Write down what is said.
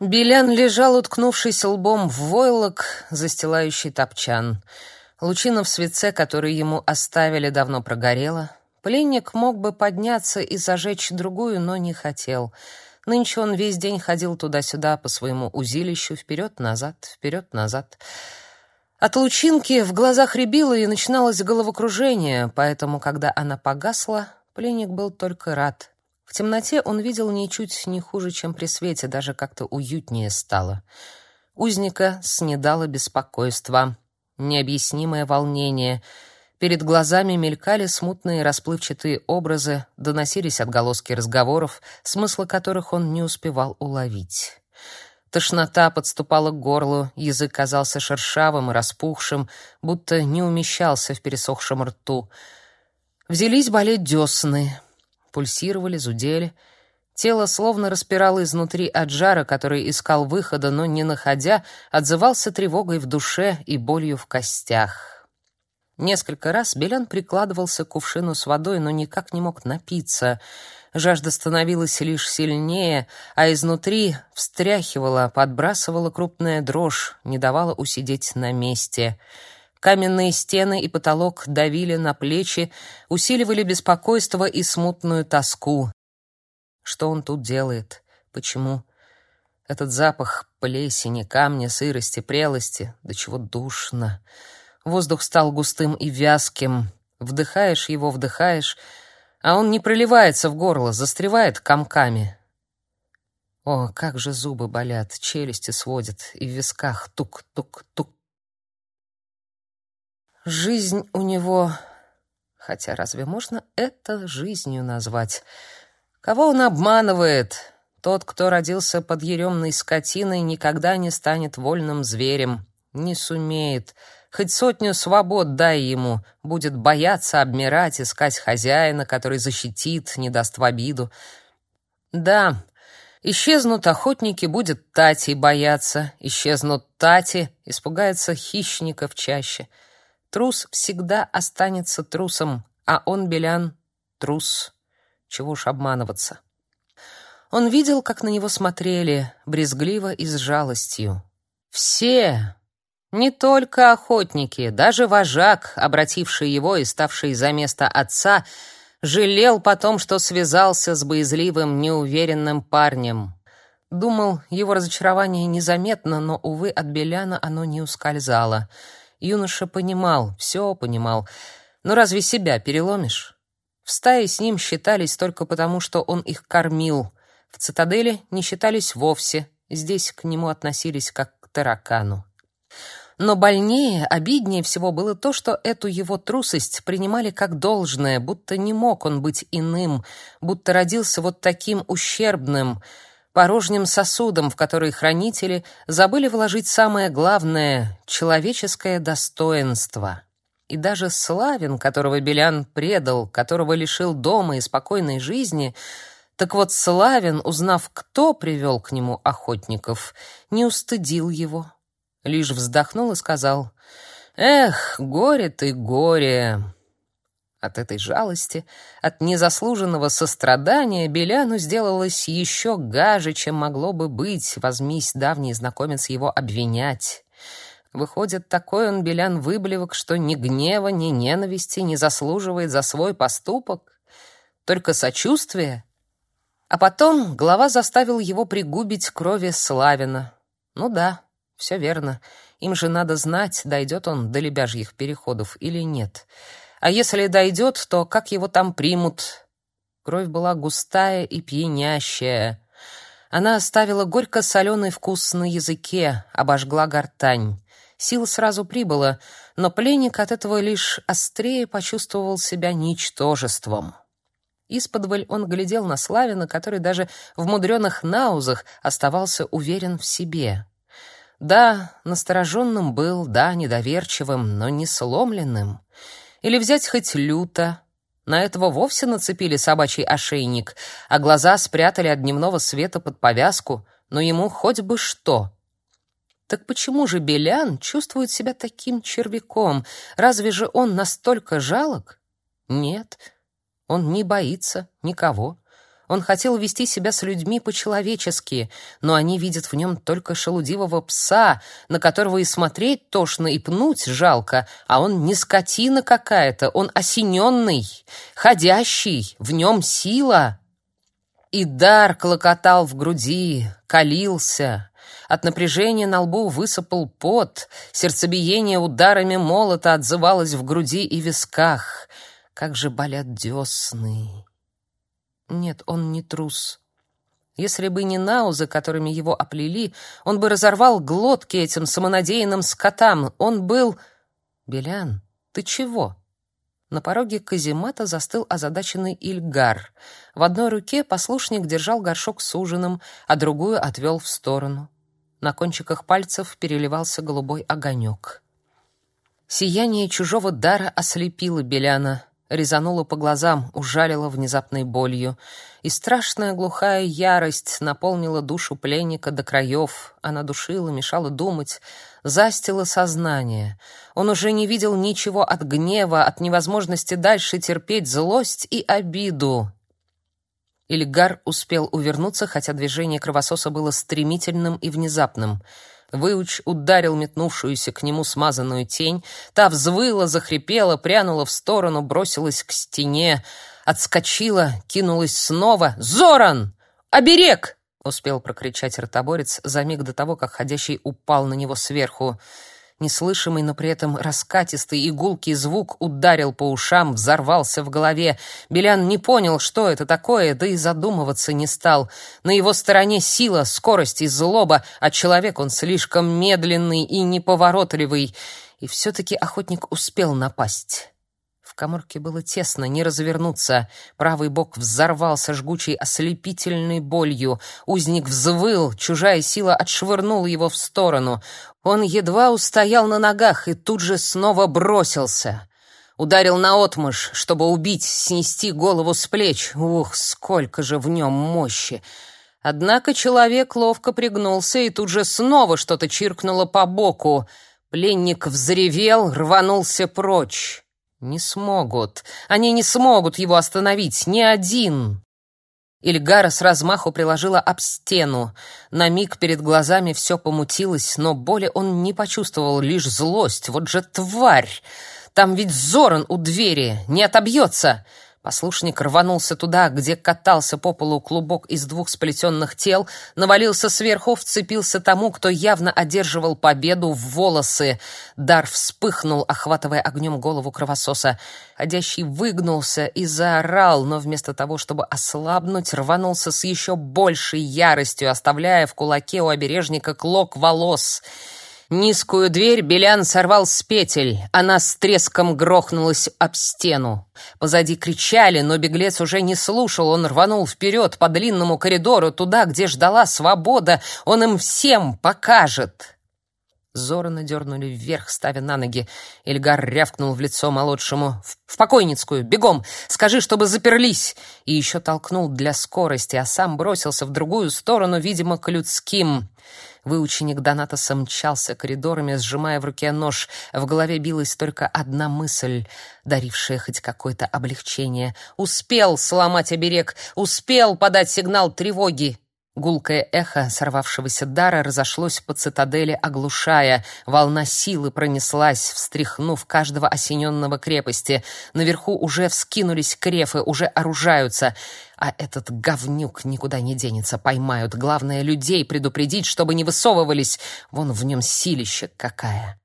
Белян лежал, уткнувшись лбом в войлок, застилающий топчан. Лучина в свеце, который ему оставили, давно прогорела. Пленник мог бы подняться и зажечь другую, но не хотел. Нынче он весь день ходил туда-сюда по своему узилищу, вперед-назад, вперед-назад. От лучинки в глазах рябило и начиналось головокружение, поэтому, когда она погасла, пленник был только рад. В темноте он видел ничуть не хуже, чем при свете, даже как-то уютнее стало. Узника снедало беспокойство, необъяснимое волнение. Перед глазами мелькали смутные расплывчатые образы, доносились отголоски разговоров, смысла которых он не успевал уловить. Тошнота подступала к горлу, язык казался шершавым и распухшим, будто не умещался в пересохшем рту. Взялись болеть десны — пульсировали, зудели. Тело словно распирало изнутри от жара, который искал выхода, но не находя, отзывался тревогой в душе и болью в костях. Несколько раз Белян прикладывался к кувшину с водой, но никак не мог напиться. Жажда становилась лишь сильнее, а изнутри встряхивала, подбрасывала крупная дрожь, не давала усидеть на месте — Каменные стены и потолок давили на плечи, усиливали беспокойство и смутную тоску. Что он тут делает? Почему? Этот запах плесени, камня, сырости, прелости, до чего душно. Воздух стал густым и вязким. Вдыхаешь его, вдыхаешь, а он не проливается в горло, застревает комками. О, как же зубы болят, челюсти сводят, и в висках тук-тук-тук. Жизнь у него... Хотя разве можно это жизнью назвать? Кого он обманывает? Тот, кто родился под еремной скотиной, никогда не станет вольным зверем. Не сумеет. Хоть сотню свобод дай ему. Будет бояться обмирать, искать хозяина, который защитит, не даст в обиду. Да, исчезнут охотники, будет Тати бояться. Исчезнут Тати, испугается хищников чаще. — Трус всегда останется трусом, а он, Белян, трус. Чего уж обманываться. Он видел, как на него смотрели, брезгливо и с жалостью. Все, не только охотники, даже вожак, обративший его и ставший за место отца, жалел потом, что связался с боязливым, неуверенным парнем. Думал, его разочарование незаметно, но, увы, от Беляна оно не ускользало — Юноша понимал, все понимал. Но разве себя переломишь? В стае с ним считались только потому, что он их кормил. В цитадели не считались вовсе. Здесь к нему относились как к таракану. Но больнее, обиднее всего было то, что эту его трусость принимали как должное, будто не мог он быть иным, будто родился вот таким ущербным — порожним сосудом, в который хранители забыли вложить самое главное — человеческое достоинство. И даже Славин, которого Белян предал, которого лишил дома и спокойной жизни, так вот Славин, узнав, кто привел к нему охотников, не устыдил его, лишь вздохнул и сказал «Эх, горе ты, горе!» От этой жалости, от незаслуженного сострадания Беляну сделалось еще гаже, чем могло бы быть, возмись давний знакомец его обвинять. Выходит, такой он, Белян, выблевок, что ни гнева, ни ненависти не заслуживает за свой поступок, только сочувствие. А потом глава заставил его пригубить крови Славина. Ну да, все верно. Им же надо знать, дойдет он до лебяжьих переходов или нет. — а если дойдет, то как его там примут? Кровь была густая и пьянящая. Она оставила горько-соленый вкус на языке, обожгла гортань. Сил сразу прибыло, но пленник от этого лишь острее почувствовал себя ничтожеством. Исподволь он глядел на Славина, который даже в мудреных наузах оставался уверен в себе. Да, настороженным был, да, недоверчивым, но не сломленным. Или взять хоть люто. На этого вовсе нацепили собачий ошейник, а глаза спрятали от дневного света под повязку, но ему хоть бы что. Так почему же Белян чувствует себя таким червяком? Разве же он настолько жалок? Нет, он не боится никого. Он хотел вести себя с людьми по-человечески, но они видят в нем только шелудивого пса, на которого и смотреть тошно, и пнуть жалко, а он не скотина какая-то, он осененный, ходящий, в нем сила. И дар клокотал в груди, калился. От напряжения на лбу высыпал пот, сердцебиение ударами молота отзывалось в груди и висках. Как же болят десны! Нет, он не трус. Если бы не наузы, которыми его оплели, он бы разорвал глотки этим самонадеянным скотам. Он был... Белян, ты чего? На пороге каземата застыл озадаченный Ильгар. В одной руке послушник держал горшок с ужином, а другую отвел в сторону. На кончиках пальцев переливался голубой огонек. Сияние чужого дара ослепило Беляна резануло по глазам, ужалило внезапной болью, и страшная глухая ярость наполнила душу пленника до краев. Она душила, мешала думать, застила сознание. Он уже не видел ничего от гнева, от невозможности дальше терпеть злость и обиду. Ильгар успел увернуться, хотя движение кровососа было стремительным и внезапным — Выуч ударил метнувшуюся к нему смазанную тень. Та взвыла, захрипела, прянула в сторону, бросилась к стене, отскочила, кинулась снова. «Зоран! Оберег!» — успел прокричать ротоборец за миг до того, как ходящий упал на него сверху. Неслышимый, но при этом раскатистый и звук ударил по ушам, взорвался в голове. Белян не понял, что это такое, да и задумываться не стал. На его стороне сила, скорость и злоба, а человек он слишком медленный и неповоротливый. И все-таки охотник успел напасть. В каморке было тесно, не развернуться. Правый бок взорвался жгучей ослепительной болью. Узник взвыл, чужая сила отшвырнула его в сторону. Он едва устоял на ногах и тут же снова бросился. Ударил наотмашь, чтобы убить, снести голову с плеч. Ух, сколько же в нем мощи! Однако человек ловко пригнулся и тут же снова что-то чиркнуло по боку. Пленник взревел, рванулся прочь. Не смогут. Они не смогут его остановить, ни один. Ильгара с размаху приложила об стену. На миг перед глазами все помутилось, но боли он не почувствовал, лишь злость. Вот же тварь! Там ведь Зоран у двери, не отобьется. Послушник рванулся туда, где катался по полу клубок из двух сплетенных тел, навалился сверху, вцепился тому, кто явно одерживал победу в волосы. Дар вспыхнул, охватывая огнем голову кровососа. Ходящий выгнулся и заорал, но вместо того, чтобы ослабнуть, рванулся с еще большей яростью, оставляя в кулаке у обережника клок волос — Низкую дверь Белян сорвал с петель. Она с треском грохнулась об стену. Позади кричали, но беглец уже не слушал. Он рванул вперед по длинному коридору, туда, где ждала свобода. Он им всем покажет. Зорана дернули вверх, ставя на ноги. Эльгар рявкнул в лицо молодшему. «В покойницкую! Бегом! Скажи, чтобы заперлись!» И еще толкнул для скорости, а сам бросился в другую сторону, видимо, к людским. Выученик Донатоса мчался коридорами, сжимая в руке нож. В голове билась только одна мысль, дарившая хоть какое-то облегчение. Успел сломать оберег, успел подать сигнал тревоги. Гулкое эхо сорвавшегося дара разошлось по цитадели, оглушая. Волна силы пронеслась, встряхнув каждого осененного крепости. Наверху уже вскинулись крефы, уже оружаются. А этот говнюк никуда не денется, поймают. Главное, людей предупредить, чтобы не высовывались. Вон в нем силище какая.